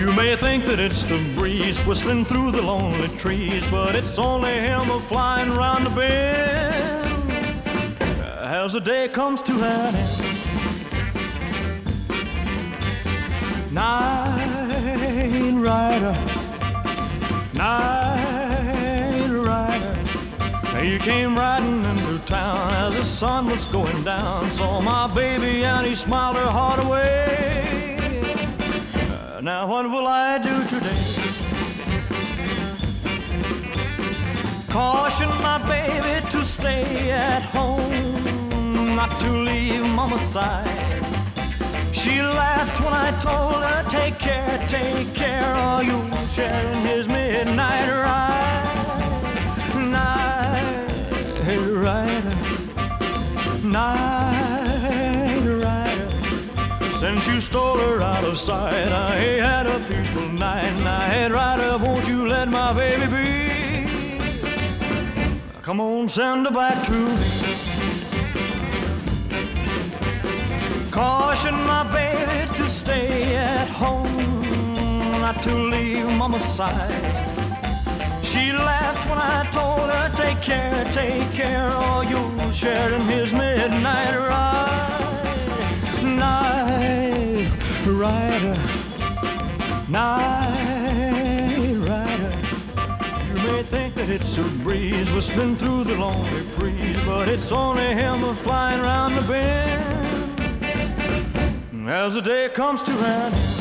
You may think that it's the breeze whistling through the lonely trees, but it's only him a flying round the bend. As the day comes to an end. Night rider, night rider, you came riding into town as the sun was going down. Saw my baby and he smiled her heart away. Now what will I do today? Caution my baby to stay at home, not to leave mama's side. She laughed when I told her, take care, take care, or you'll share in his midnight ride. Night rider, night. Since you stole her out of sight, I ain't had a peaceful night. Night rider, won't you let my baby be? Come on, send her back to me. Caution my baby to stay at home, not to leave mama's side. She laughed when I told her, take care, take care, or you'll share in his midnight rider, night rider. You may think that it's a breeze whistling through the lonely breeze, but it's only him flying round the bend. As the day comes to an end.